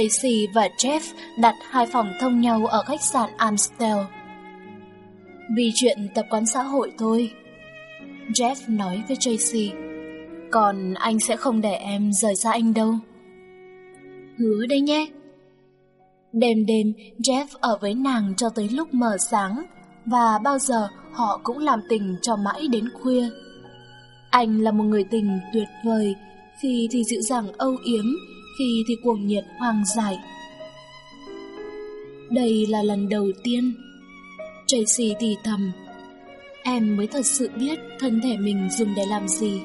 Tracy và Jeff đặt hai phòng thông nhau ở khách sạn Amstel. Vì chuyện tập quán xã hội thôi. Jeff nói với Tracy, còn anh sẽ không để em rời xa anh đâu. Hứa đây nhé. Đêm đêm, Jeff ở với nàng cho tới lúc mờ sáng, và bao giờ họ cũng làm tình cho mãi đến khuya. Anh là một người tình tuyệt vời, khi thì dịu dàng âu yếm, khi thì cuồng nhiệt hoang dại. Đây là lần đầu tiên Tracy thì thầm. Em mới thật sự biết thân thể mình dùng để làm gì.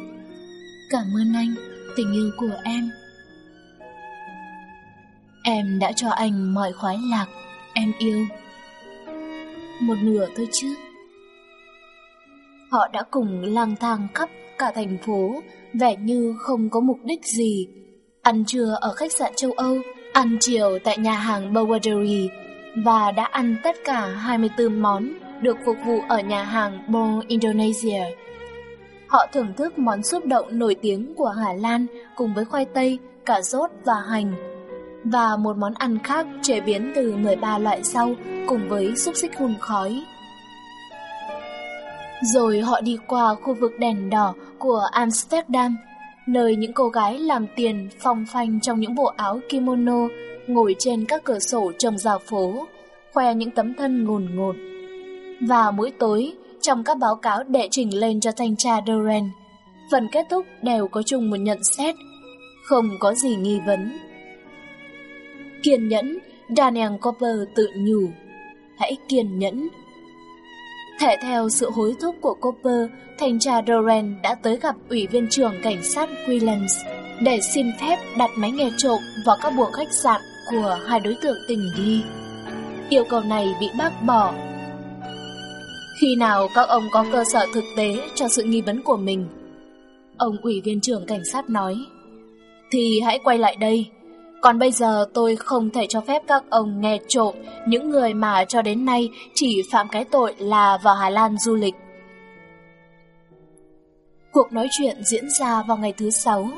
Cảm ơn anh, tình yêu của em. Em đã cho anh mọi khoái lạc Em yêu. Một nửa thôi chứ. Họ đã cùng lang thang khắp cả thành phố Vẻ như không có mục đích gì. Ăn trưa ở khách sạn châu Âu Ăn chiều tại nhà hàng Bowery Và đã ăn tất cả 24 món Được phục vụ ở nhà hàng Bo Indonesia Họ thưởng thức món súp đậu nổi tiếng của Hà Lan Cùng với khoai tây, cà rốt và hành và một món ăn khác chế biến từ 13 loại rau cùng với xúc xích hun khói. Rồi họ đi qua khu vực đèn đỏ của Amsterdam, nơi những cô gái làm tiền phong phanh trong những bộ áo kimono ngồi trên các cửa sổ trồng rào phố, khoe những tấm thân ngồn ngột. Và mỗi tối, trong các báo cáo đệ trình lên cho thanh tra Doran, phần kết thúc đều có chung một nhận xét, không có gì nghi vấn. Kiên nhẫn, Daniel Copper tự nhủ. Hãy kiên nhẫn. Thể theo sự hối thúc của Copper, thanh tra Doran đã tới gặp ủy viên trưởng cảnh sát Williams để xin phép đặt máy nghe trộm vào các buồng khách sạn của hai đối tượng tình nghi. Yêu cầu này bị bác bỏ. Khi nào các ông có cơ sở thực tế cho sự nghi vấn của mình? Ông ủy viên trưởng cảnh sát nói. Thì hãy quay lại đây còn bây giờ tôi không thể cho phép các ông nghe trộm những người mà cho đến nay chỉ phạm cái tội là vào Hà Lan du lịch. Cuộc nói chuyện diễn ra vào ngày thứ sáu.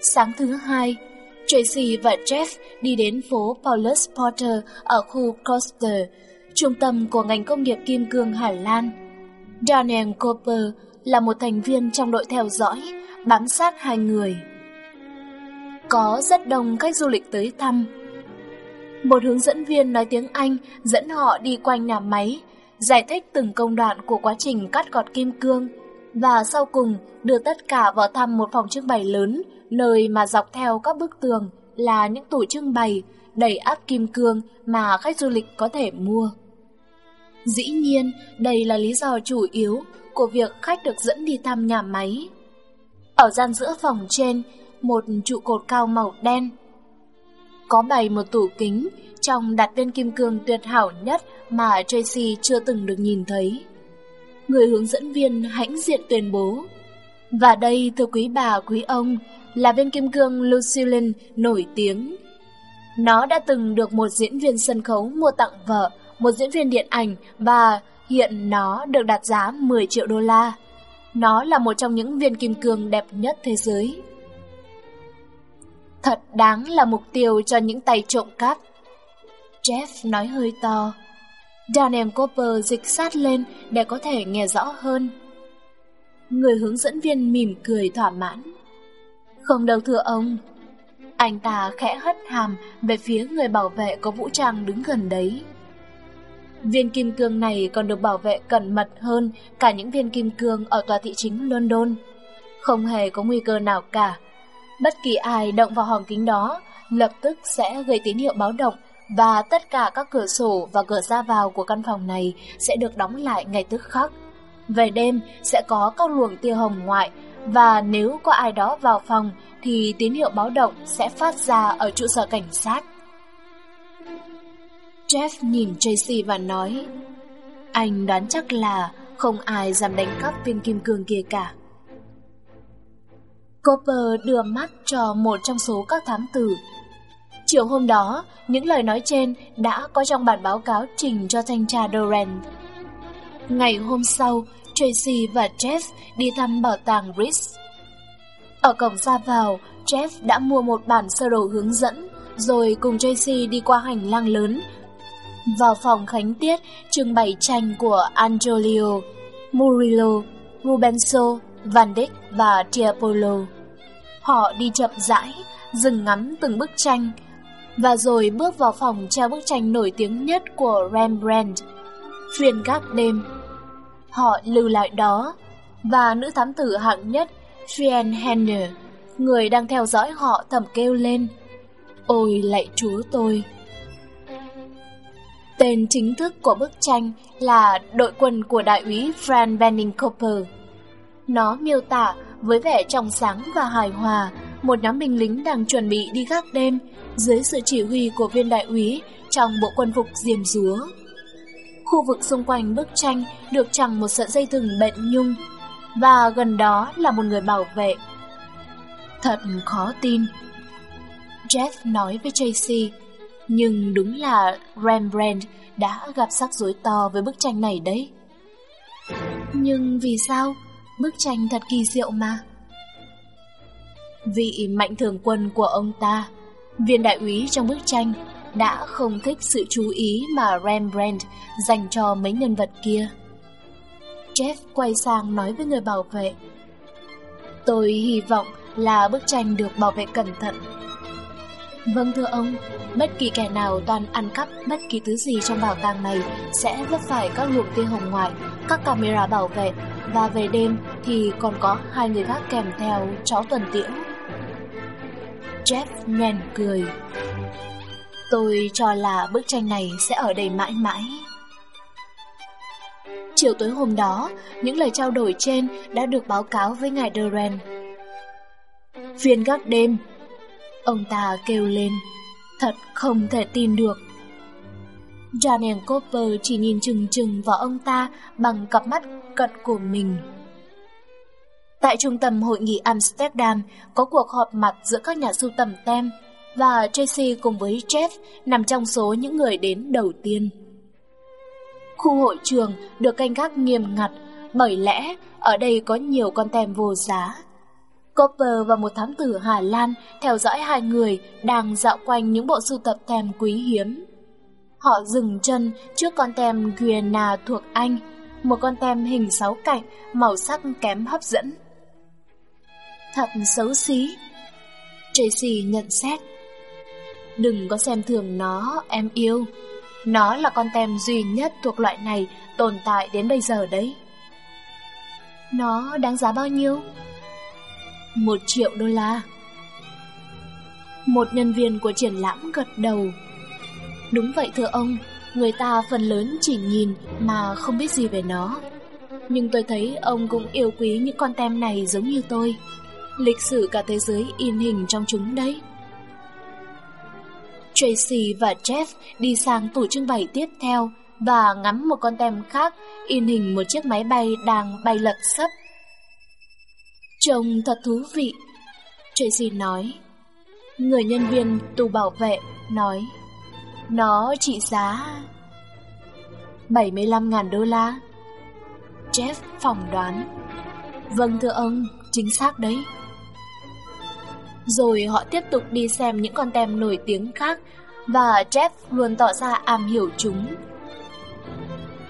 Sáng thứ hai, Tracy và Jeff đi đến phố Paulus Porter ở khu Koster, trung tâm của ngành công nghiệp kim cương Hà Lan. Daniel Cooper là một thành viên trong đội theo dõi, bám sát hai người có rất đông khách du lịch tới thăm. Một hướng dẫn viên nói tiếng Anh dẫn họ đi quanh nhà máy, giải thích từng công đoạn của quá trình cắt gọt kim cương và sau cùng đưa tất cả vào thăm một phòng trưng bày lớn nơi mà dọc theo các bức tường là những tủ trưng bày đầy áp kim cương mà khách du lịch có thể mua. Dĩ nhiên, đây là lý do chủ yếu của việc khách được dẫn đi thăm nhà máy. Ở gian giữa phòng trên một trụ cột cao màu đen. Có bày một tủ kính, trong đặt viên kim cương tuyệt hảo nhất mà Tracy chưa từng được nhìn thấy. Người hướng dẫn viên hãnh diện tuyên bố. Và đây thưa quý bà quý ông là viên kim cương Lucille nổi tiếng. Nó đã từng được một diễn viên sân khấu mua tặng vợ, một diễn viên điện ảnh và hiện nó được đặt giá 10 triệu đô la. Nó là một trong những viên kim cương đẹp nhất thế giới thật đáng là mục tiêu cho những tay trộm cắp. Jeff nói hơi to. Daniel Cooper dịch sát lên để có thể nghe rõ hơn. Người hướng dẫn viên mỉm cười thỏa mãn. Không đâu thưa ông. Anh ta khẽ hất hàm về phía người bảo vệ có vũ trang đứng gần đấy. Viên kim cương này còn được bảo vệ cẩn mật hơn cả những viên kim cương ở tòa thị chính London. Không hề có nguy cơ nào cả Bất kỳ ai động vào hòm kính đó lập tức sẽ gây tín hiệu báo động và tất cả các cửa sổ và cửa ra vào của căn phòng này sẽ được đóng lại ngay tức khắc. Về đêm sẽ có các luồng tia hồng ngoại và nếu có ai đó vào phòng thì tín hiệu báo động sẽ phát ra ở trụ sở cảnh sát. Jeff nhìn Tracy và nói, anh đoán chắc là không ai dám đánh cắp viên kim cương kia cả. Cooper đưa mắt cho một trong số các thám tử. Chiều hôm đó, những lời nói trên đã có trong bản báo cáo trình cho thanh tra Durant. Ngày hôm sau, Tracy và Jeff đi thăm bảo tàng Ritz. Ở cổng ra vào, Jeff đã mua một bản sơ đồ hướng dẫn, rồi cùng Tracy đi qua hành lang lớn. Vào phòng khánh tiết, trưng bày tranh của Angiolio, Murillo, Rubenso, Van Dyck và Tiepolo. Họ đi chậm rãi, dừng ngắm từng bức tranh, và rồi bước vào phòng treo bức tranh nổi tiếng nhất của Rembrandt, Phiên gác đêm. Họ lưu lại đó, và nữ thám tử hạng nhất Fien Henner, người đang theo dõi họ thầm kêu lên. Ôi lạy chúa tôi! Tên chính thức của bức tranh là đội quân của đại úy Fran Benning Cooper. Nó miêu tả với vẻ trong sáng và hài hòa một nhóm binh lính đang chuẩn bị đi gác đêm dưới sự chỉ huy của viên đại úy trong bộ quân phục diềm dúa. Khu vực xung quanh bức tranh được chẳng một sợi dây thừng bện nhung và gần đó là một người bảo vệ. Thật khó tin. Jeff nói với Tracy, nhưng đúng là Rembrandt đã gặp rắc rối to với bức tranh này đấy. Nhưng vì sao? Bức tranh thật kỳ diệu mà. Vị mạnh thường quân của ông ta, viên đại úy trong bức tranh, đã không thích sự chú ý mà Rembrandt dành cho mấy nhân vật kia. Jeff quay sang nói với người bảo vệ. Tôi hy vọng là bức tranh được bảo vệ cẩn thận. Vâng thưa ông, bất kỳ kẻ nào toàn ăn cắp bất kỳ thứ gì trong bảo tàng này sẽ vấp phải các luồng tia hồng ngoại, các camera bảo vệ và về đêm thì còn có hai người khác kèm theo cháu tuần tiễu. Jeff nhoèn cười. Tôi cho là bức tranh này sẽ ở đây mãi mãi. Chiều tối hôm đó, những lời trao đổi trên đã được báo cáo với ngài Duran. Phiên gác đêm, ông ta kêu lên, thật không thể tin được. Daniel Cooper chỉ nhìn chừng chừng vào ông ta bằng cặp mắt cận của mình. Tại trung tâm hội nghị Amsterdam có cuộc họp mặt giữa các nhà sưu tầm tem và Tracy cùng với Jeff nằm trong số những người đến đầu tiên. Khu hội trường được canh gác nghiêm ngặt, bởi lẽ ở đây có nhiều con tem vô giá. Copper và một thám tử Hà Lan theo dõi hai người đang dạo quanh những bộ sưu tập tem quý hiếm. Họ dừng chân trước con tem Guyana thuộc Anh, một con tem hình sáu cạnh, màu sắc kém hấp dẫn. Thật xấu xí. Tracy nhận xét. Đừng có xem thường nó, em yêu. Nó là con tem duy nhất thuộc loại này tồn tại đến bây giờ đấy. Nó đáng giá bao nhiêu? Một triệu đô la. Một nhân viên của triển lãm gật đầu. Đúng vậy thưa ông, người ta phần lớn chỉ nhìn mà không biết gì về nó. Nhưng tôi thấy ông cũng yêu quý những con tem này giống như tôi. Lịch sử cả thế giới in hình trong chúng đấy. Tracy và Jeff đi sang tủ trưng bày tiếp theo và ngắm một con tem khác in hình một chiếc máy bay đang bay lật sấp. Trông thật thú vị, Tracy nói. Người nhân viên tù bảo vệ nói, nó trị giá 75.000 đô la. Jeff phỏng đoán, vâng thưa ông, chính xác đấy. Rồi họ tiếp tục đi xem những con tem nổi tiếng khác và Jeff luôn tỏ ra am hiểu chúng.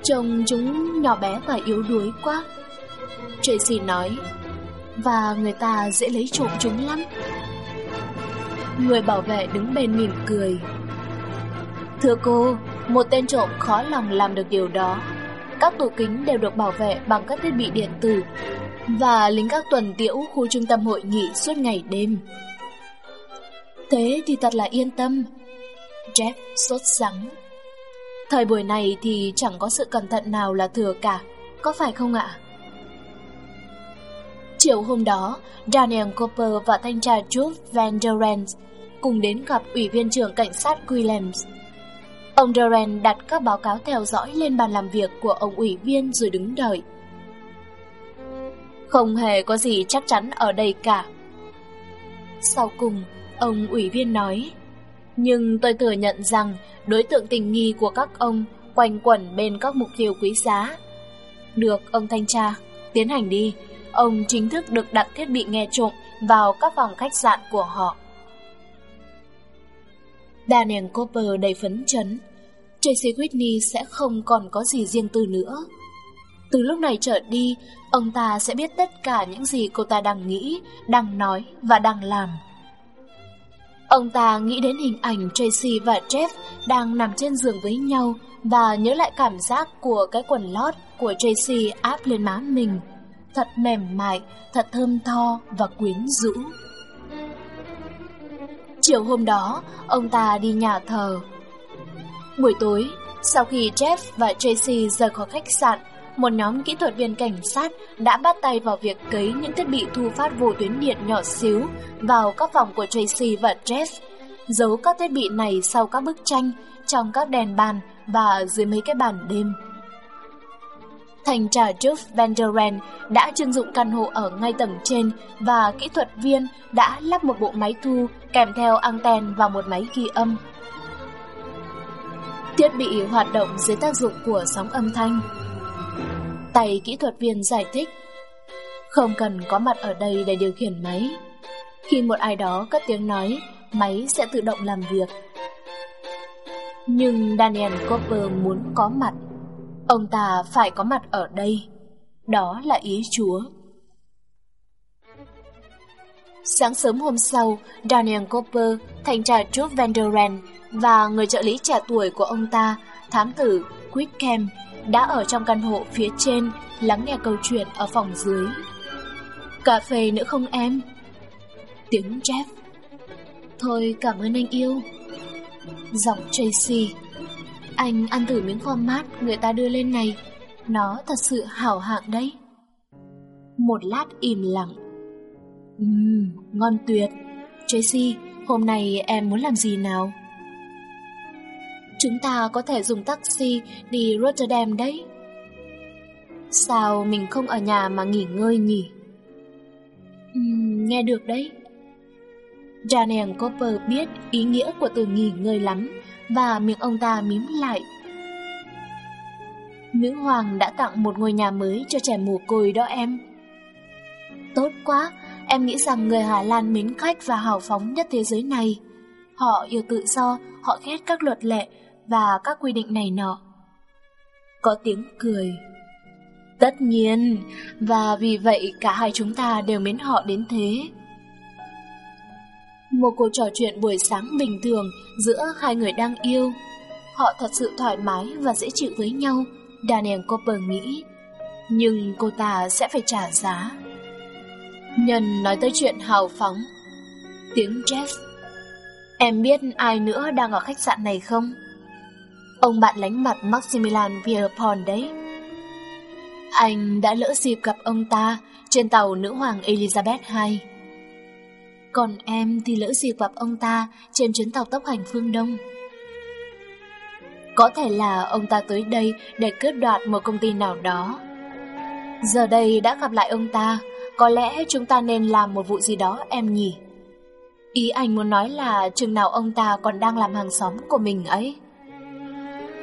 Trông chúng nhỏ bé và yếu đuối quá. Tracy nói, và người ta dễ lấy trộm chúng lắm. Người bảo vệ đứng bên mỉm cười. Thưa cô, một tên trộm khó lòng làm được điều đó. Các tủ kính đều được bảo vệ bằng các thiết bị điện tử và lính các tuần tiễu khu trung tâm hội nghị suốt ngày đêm. Thế thì thật là yên tâm. Jeff sốt sắng. Thời buổi này thì chẳng có sự cẩn thận nào là thừa cả, có phải không ạ? Chiều hôm đó, Daniel Cooper và thanh tra Truth Van Durant cùng đến gặp Ủy viên trưởng cảnh sát Williams. Ông Doran đặt các báo cáo theo dõi lên bàn làm việc của ông ủy viên rồi đứng đợi. Không hề có gì chắc chắn ở đây cả. Sau cùng, ông ủy viên nói, nhưng tôi thừa nhận rằng đối tượng tình nghi của các ông quanh quẩn bên các mục tiêu quý giá. Được, ông thanh tra, tiến hành đi. Ông chính thức được đặt thiết bị nghe trộm vào các phòng khách sạn của họ. Daniel Cooper đầy phấn chấn. Tracy Whitney sẽ không còn có gì riêng tư nữa. Từ lúc này trở đi, ông ta sẽ biết tất cả những gì cô ta đang nghĩ, đang nói và đang làm. Ông ta nghĩ đến hình ảnh Tracy và Jeff đang nằm trên giường với nhau và nhớ lại cảm giác của cái quần lót của Tracy áp lên má mình. Thật mềm mại, thật thơm tho và quyến rũ. Chiều hôm đó, ông ta đi nhà thờ. Buổi tối, sau khi Jeff và Tracy rời khỏi khách sạn, một nhóm kỹ thuật viên cảnh sát đã bắt tay vào việc cấy những thiết bị thu phát vô tuyến điện nhỏ xíu vào các phòng của Tracy và Jeff, giấu các thiết bị này sau các bức tranh, trong các đèn bàn và dưới mấy cái bàn đêm. Thành tra Jeff Vanderen đã trưng dụng căn hộ ở ngay tầng trên và kỹ thuật viên đã lắp một bộ máy thu kèm theo anten và một máy ghi âm. Thiết bị hoạt động dưới tác dụng của sóng âm thanh. Tay kỹ thuật viên giải thích, Không cần có mặt ở đây để điều khiển máy Khi một ai đó cất tiếng nói, Máy sẽ tự động làm việc Nhưng Daniel Cooper muốn có mặt Ông ta phải có mặt ở đây Đó là ý Chúa Sáng sớm hôm sau, Daniel Cooper, thành tra Truth Van Der Ren và người trợ lý trẻ tuổi của ông ta, thám tử Quickham, đã ở trong căn hộ phía trên lắng nghe câu chuyện ở phòng dưới. Cà phê nữa không em? Tiếng Jeff. Thôi cảm ơn anh yêu. Giọng Tracy. Anh ăn thử miếng phô mát người ta đưa lên này. Nó thật sự hảo hạng đấy. Một lát im lặng. Ừm, ngon tuyệt. Tracy, hôm nay em muốn làm gì nào? Chúng ta có thể dùng taxi đi Rotterdam đấy. Sao mình không ở nhà mà nghỉ ngơi nhỉ? Uhm, nghe được đấy. Daniel Cooper biết ý nghĩa của từ nghỉ ngơi lắm và miệng ông ta mím lại. Nữ hoàng đã tặng một ngôi nhà mới cho trẻ mồ côi đó em. Tốt quá, em nghĩ rằng người Hà Lan mến khách và hào phóng nhất thế giới này. Họ yêu tự do, họ ghét các luật lệ và các quy định này nọ. Có tiếng cười. Tất nhiên, và vì vậy cả hai chúng ta đều mến họ đến thế. Một cuộc trò chuyện buổi sáng bình thường giữa hai người đang yêu. Họ thật sự thoải mái và dễ chịu với nhau, Daniel Cooper nghĩ. Nhưng cô ta sẽ phải trả giá. Nhân nói tới chuyện hào phóng. Tiếng Jeff. Em biết ai nữa đang ở khách sạn này không? Ông bạn lánh mặt Maximilian Pierpont đấy. Anh đã lỡ dịp gặp ông ta trên tàu nữ hoàng Elizabeth II. Còn em thì lỡ dịp gặp ông ta trên chuyến tàu tốc hành phương Đông. Có thể là ông ta tới đây để cướp đoạt một công ty nào đó. Giờ đây đã gặp lại ông ta, có lẽ chúng ta nên làm một vụ gì đó em nhỉ? Ý anh muốn nói là chừng nào ông ta còn đang làm hàng xóm của mình ấy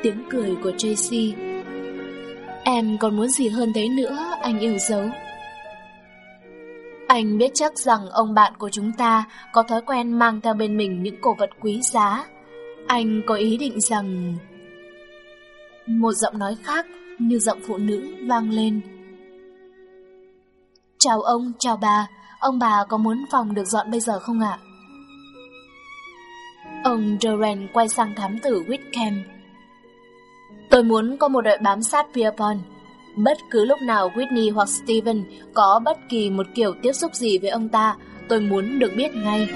tiếng cười của Tracy. Em còn muốn gì hơn thế nữa, anh yêu dấu. Anh biết chắc rằng ông bạn của chúng ta có thói quen mang theo bên mình những cổ vật quý giá. Anh có ý định rằng... Một giọng nói khác như giọng phụ nữ vang lên. Chào ông, chào bà, ông bà có muốn phòng được dọn bây giờ không ạ? Ông Doran quay sang thám tử Whitcomb. Tôi muốn có một đội bám sát Pierpont. Bất cứ lúc nào Whitney hoặc Steven có bất kỳ một kiểu tiếp xúc gì với ông ta, tôi muốn được biết ngay.